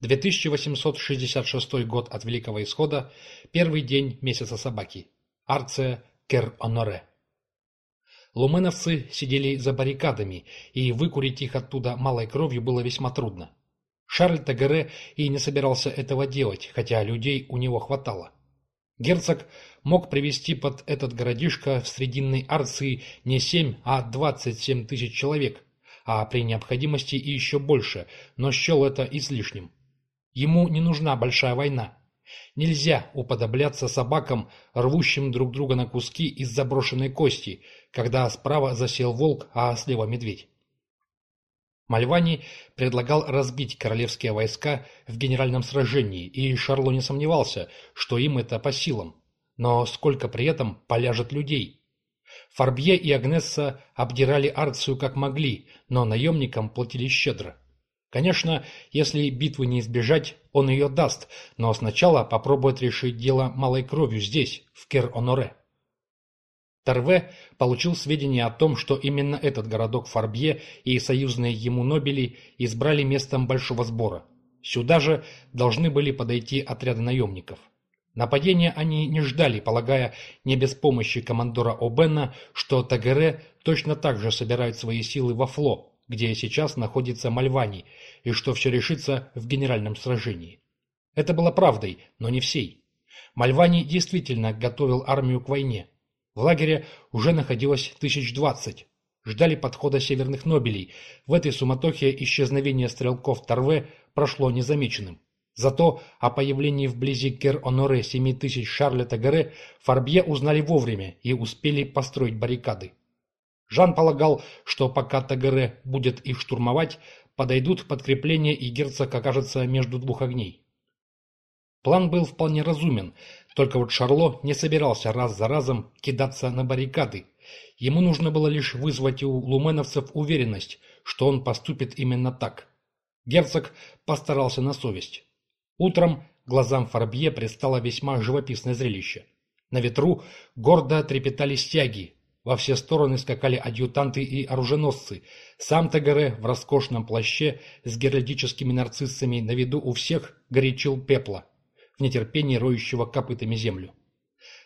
2866 год от Великого Исхода, первый день месяца собаки. Арция Кер-Оноре. Луменовцы сидели за баррикадами, и выкурить их оттуда малой кровью было весьма трудно. Шарль Тагере и не собирался этого делать, хотя людей у него хватало. Герцог мог привести под этот городишко в срединной Арции не семь, а двадцать семь тысяч человек, а при необходимости и еще больше, но счел это излишним. Ему не нужна большая война. Нельзя уподобляться собакам, рвущим друг друга на куски из заброшенной кости, когда справа засел волк, а слева медведь. Мальвани предлагал разбить королевские войска в генеральном сражении, и Шарло не сомневался, что им это по силам. Но сколько при этом поляжет людей? Фарбье и Агнесса обдирали Арцию как могли, но наемникам платили щедро. Конечно, если битвы не избежать, он ее даст, но сначала попробует решить дело малой кровью здесь, в Кер-Оноре. Торве получил сведения о том, что именно этот городок Фарбье и союзные ему Нобели избрали местом большого сбора. Сюда же должны были подойти отряды наемников. Нападения они не ждали, полагая не без помощи командора О'Бена, что Тагере точно так же собирает свои силы во Фло, где сейчас находится Мальвани, и что все решится в генеральном сражении. Это было правдой, но не всей. Мальвани действительно готовил армию к войне. В лагере уже находилось тысяч двадцать. Ждали подхода северных нобелей. В этой суматохе исчезновение стрелков Торве прошло незамеченным. Зато о появлении вблизи Кер-Оноре семи тысяч Шарля Тагаре Фарбье узнали вовремя и успели построить баррикады. Жан полагал, что пока Тагаре будет их штурмовать, подойдут подкрепления и герцог окажется между двух огней. План был вполне разумен, только вот Шарло не собирался раз за разом кидаться на баррикады. Ему нужно было лишь вызвать у луменовцев уверенность, что он поступит именно так. Герцог постарался на совесть. Утром глазам Фарбье предстало весьма живописное зрелище. На ветру гордо трепетали стяги, во все стороны скакали адъютанты и оруженосцы. Сам Тагаре в роскошном плаще с геральдическими нарциссами на виду у всех горячил пепла, в нетерпении роющего копытами землю.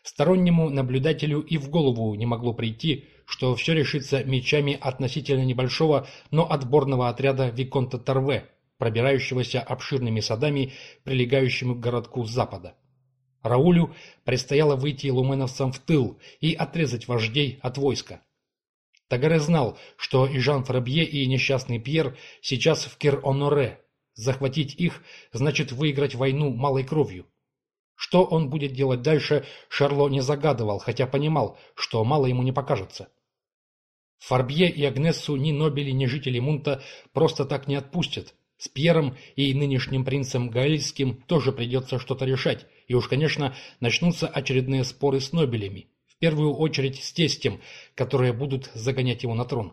Стороннему наблюдателю и в голову не могло прийти, что все решится мечами относительно небольшого, но отборного отряда Виконта Торве, пробирающегося обширными садами, прилегающими к городку с запада. Раулю предстояло выйти луменовцам в тыл и отрезать вождей от войска. Тагаре знал, что и Жан Фрабье, и несчастный Пьер сейчас в Кер-Оноре. Захватить их значит выиграть войну малой кровью. Что он будет делать дальше, Шарло не загадывал, хотя понимал, что мало ему не покажется. Фарбье и Агнессу ни Нобели, ни жители Мунта просто так не отпустят. С Пьером и нынешним принцем Гаэльским тоже придется что-то решать, и уж, конечно, начнутся очередные споры с Нобелями, в первую очередь с тестем, которые будут загонять его на трон.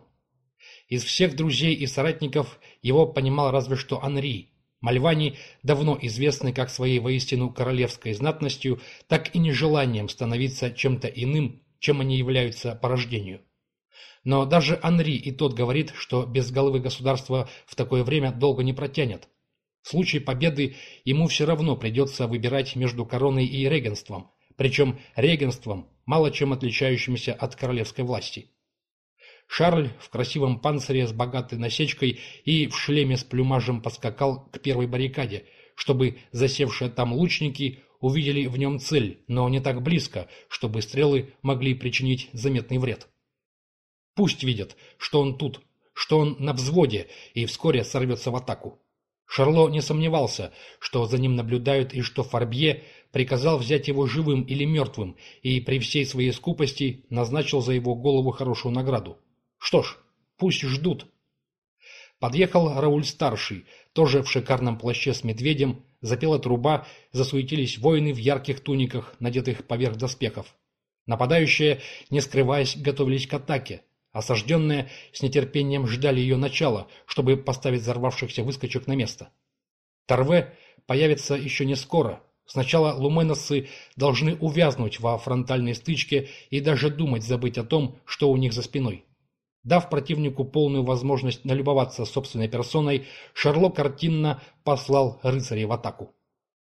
Из всех друзей и соратников его понимал разве что Анри. Мальвани, давно известный как своей воистину королевской знатностью, так и нежеланием становиться чем-то иным, чем они являются по рождению. Но даже Анри и тот говорит, что без головы государства в такое время долго не протянет. В случае победы ему все равно придется выбирать между короной и регенством, причем регенством, мало чем отличающимся от королевской власти. Шарль в красивом панцире с богатой насечкой и в шлеме с плюмажем поскакал к первой баррикаде, чтобы засевшие там лучники увидели в нем цель, но не так близко, чтобы стрелы могли причинить заметный вред. Пусть видят, что он тут, что он на взводе и вскоре сорвется в атаку. Шарло не сомневался, что за ним наблюдают и что Фарбье приказал взять его живым или мертвым и при всей своей скупости назначил за его голову хорошую награду. Что ж, пусть ждут. Подъехал Рауль-старший, тоже в шикарном плаще с медведем, запела труба, засуетились воины в ярких туниках, надетых поверх доспехов. Нападающие, не скрываясь, готовились к атаке. Осажденные с нетерпением ждали ее начала, чтобы поставить взорвавшихся выскочек на место. Торве появится еще не скоро. Сначала луменосы должны увязнуть во фронтальной стычке и даже думать забыть о том, что у них за спиной. Дав противнику полную возможность налюбоваться собственной персоной, Шарло картинно послал рыцарей в атаку.